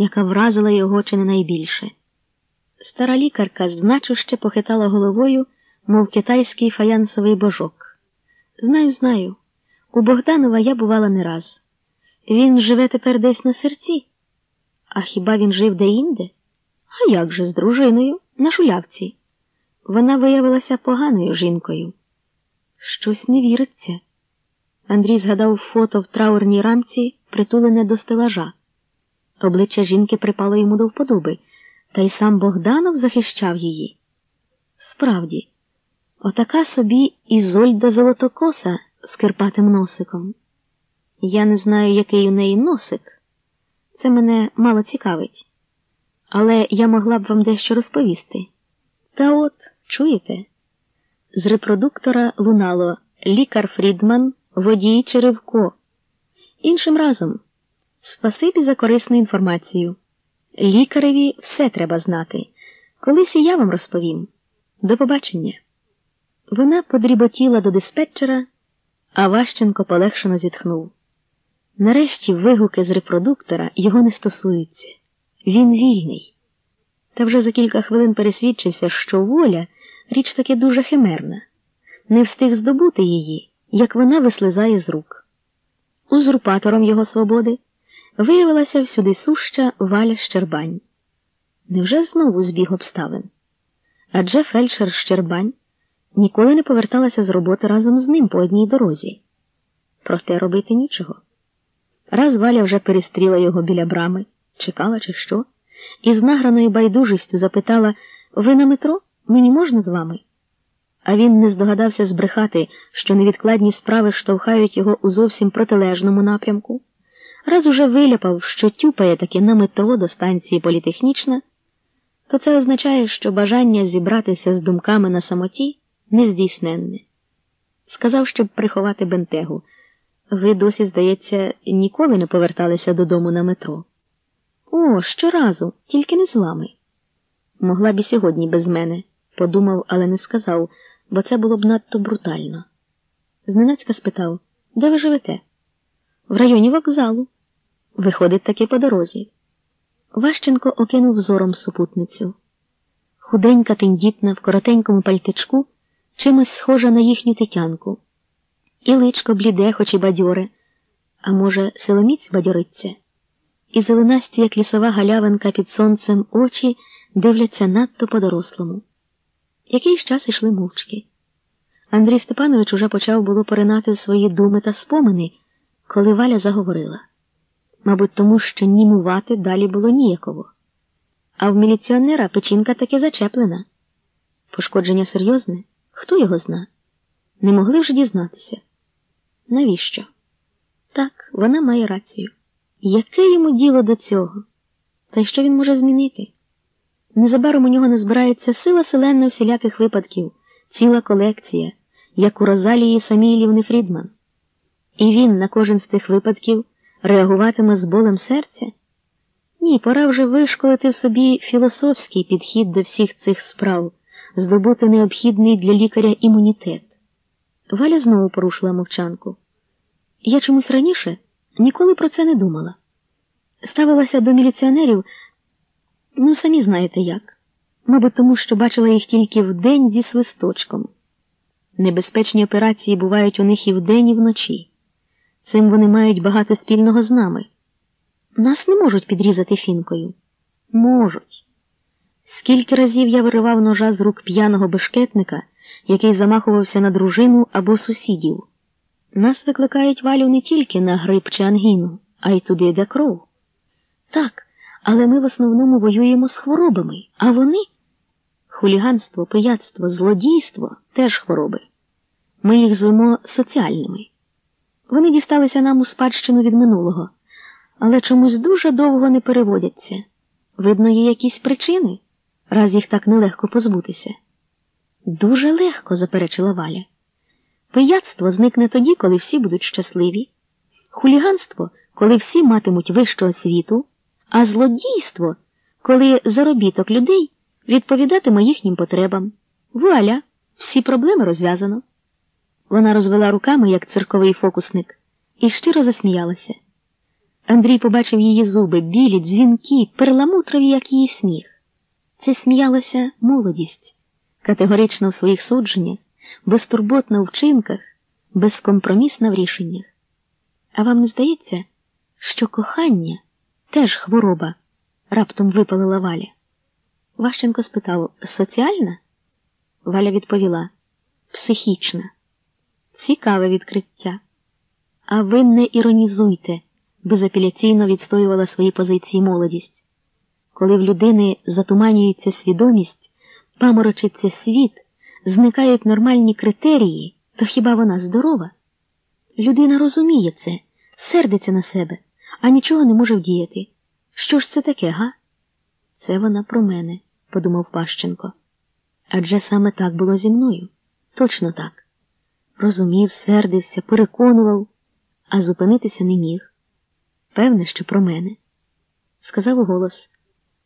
яка вразила його чи не найбільше. Стара лікарка значуще похитала головою, мов китайський фаянсовий божок. Знаю, знаю. У Богданова я бувала не раз. Він живе тепер десь на серці. А хіба він жив де-інде? А як же з дружиною, на шулявці? Вона виявилася поганою жінкою. Щось не віриться. Андрій згадав фото в траурній рамці, притулене до стелажа. Обличчя жінки припало йому до вподоби, та й сам Богданов захищав її. Справді, отака собі Ізольда Золотокоса з кирпатим носиком. Я не знаю, який у неї носик. Це мене мало цікавить. Але я могла б вам дещо розповісти. Та от, чуєте? З репродуктора лунало лікар Фрідман, водій Черевко. Іншим разом. Спасибі за корисну інформацію. Лікареві все треба знати. Колись і я вам розповім. До побачення. Вона подріботіла до диспетчера, а Ващенко полегшено зітхнув. Нарешті вигуки з репродуктора його не стосуються. Він вільний. Та вже за кілька хвилин пересвідчився, що воля річ таки дуже химерна. Не встиг здобути її, як вона вислизає з рук. Узурпатором його свободи виявилася всюди суща валя Щербань. Невже знову збіг обставин? Адже фельдшер Щербань ніколи не поверталася з роботи разом з ним по одній дорозі. Проте робити нічого. Раз Валя вже перестріла його біля брами, чекала, чи що, і з награною байдужістю запитала Ви на метро? Мені можна з вами? А він не здогадався збрехати, що невідкладні справи штовхають його у зовсім протилежному напрямку. Раз уже виляпав, що тюпає таки на метро до станції політехнічна, то це означає, що бажання зібратися з думками на самоті нездійсненне. Сказав, щоб приховати бентегу. Ви досі, здається, ніколи не поверталися додому на метро. О, щоразу, тільки не з вами. Могла б і сьогодні без мене, подумав, але не сказав, бо це було б надто брутально. Зненацька спитав, де ви живете? В районі вокзалу. Виходить таки по дорозі. Ващенко окинув зором супутницю. Худенька, тендітна, в коротенькому пальтичку, чимось схожа на їхню тетянку. І личко бліде, хоч і бадьоре, а може, силоміць бадьориться, і зеленасті, як лісова галявинка під сонцем, очі дивляться надто по-дорослому. Якийсь час ішли мовчки. Андрій Степанович уже почав було поринати в свої думи та спомини, коли Валя заговорила. Мабуть, тому що німувати далі було ніяково. А в міліціонера печінка таки зачеплена. Пошкодження серйозне? Хто його зна? Не могли вже дізнатися. Навіщо? Так, вона має рацію. Яке йому діло до цього? Та й що він може змінити? Незабаром у нього не збирається сила селенна всіляких випадків, ціла колекція, як у Розалії Самійлівни Фрідман. І він на кожен з тих випадків реагуватиме з болем серця? Ні, пора вже вишколити в собі філософський підхід до всіх цих справ, здобути необхідний для лікаря імунітет. Валя знову порушила мовчанку. Я чомусь раніше ніколи про це не думала. Ставилася до міліціонерів, ну, самі знаєте як, мабуть, тому що бачила їх тільки вдень зі свисточком. Небезпечні операції бувають у них і вдень, і вночі. Цим вони мають багато спільного з нами. Нас не можуть підрізати фінкою. Можуть. Скільки разів я виривав ножа з рук п'яного бешкетника, який замахувався на дружину або сусідів. Нас викликають валю не тільки на грип чи ангіну, а й туди, де кров. Так, але ми в основному воюємо з хворобами, а вони хуліганство, пияцтво, злодійство теж хвороби. Ми їх звемо соціальними. Вони дісталися нам у спадщину від минулого, але чомусь дуже довго не переводяться. Видно, є якісь причини, раз їх так нелегко позбутися. Дуже легко, заперечила Валя. Пияцтво зникне тоді, коли всі будуть щасливі, хуліганство, коли всі матимуть вищу освіту, а злодійство, коли заробіток людей відповідатиме їхнім потребам. Вуаля, всі проблеми розв'язано. Вона розвела руками, як цирковий фокусник, і щиро засміялася. Андрій побачив її зуби, білі, дзвінкі, перламутрові, як її сміх. Це сміялася молодість, категорична в своїх судженнях, безтурботна у вчинках, безкомпромісна в рішеннях. А вам не здається, що кохання теж хвороба? раптом випалила Валя. Ващенко спитав соціальна? Валя відповіла психічна. Цікаве відкриття. А ви не іронізуйте, безапеляційно відстоювала свої позиції молодість. Коли в людини затуманюється свідомість, паморочиться світ, зникають нормальні критерії, то хіба вона здорова? Людина розуміє це, сердиться на себе, а нічого не може вдіяти. Що ж це таке, га? Це вона про мене, подумав Пащенко. Адже саме так було зі мною. Точно так. Розумів, сердився, переконував, а зупинитися не міг. Певне, що про мене. Сказав голос